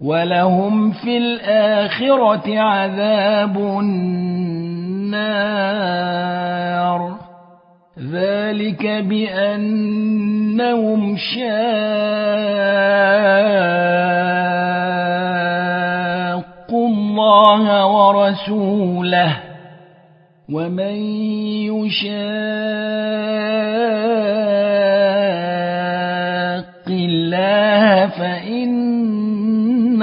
ولهم في الآخرة عذاب النار ذلك بأنهم شاقوا الله ورسوله ومن يشاق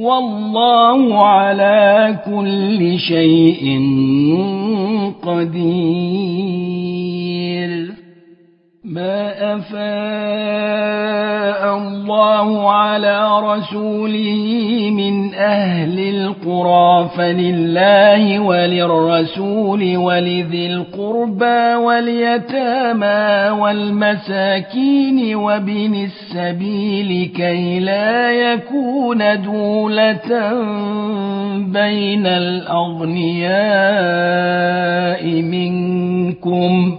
والله على كل شيء قدير. ما أفاء الله على رسوله من أهل القرى فلله وللرسول ولذي القربى واليتامى والمساكين وبن السبيل كي لا يكون دولة بين الأغنياء منكم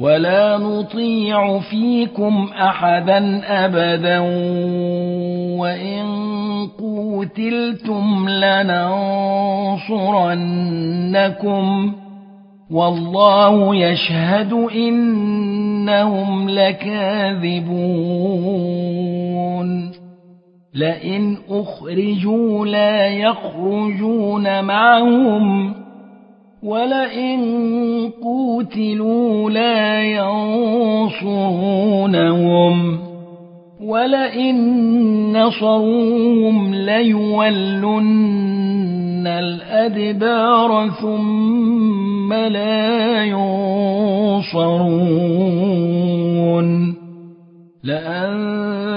ولا نطيع فيكم أحدا أبدا وإن قوتلتم لننصرنكم والله يشهد إنهم لكاذبون لئن أخرجوا لا يخرجون معهم ولئن قوتلوا لا ينصرونهم ولئن نصروهم ليولن الأدبار ثم لا ينصرون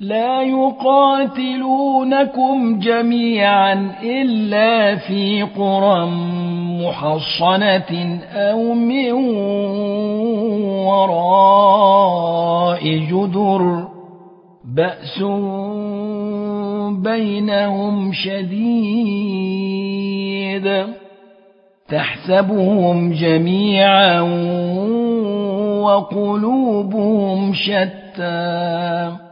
لا يقاتلونكم جميعا إلا في قرى محصنة أو من وراء جدر. بأس بينهم شديد. تحسبهم جميعا وقلوبهم شتى.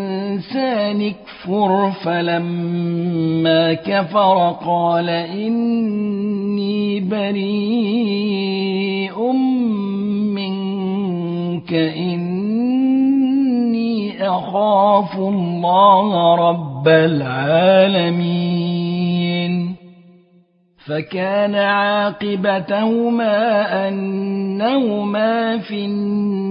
اكفر فلما كفر قال إني بريء منك إني أخاف الله رب العالمين. فكان عاقبتهما أنهما في النار.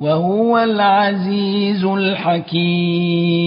وهو العزيز الحكيم.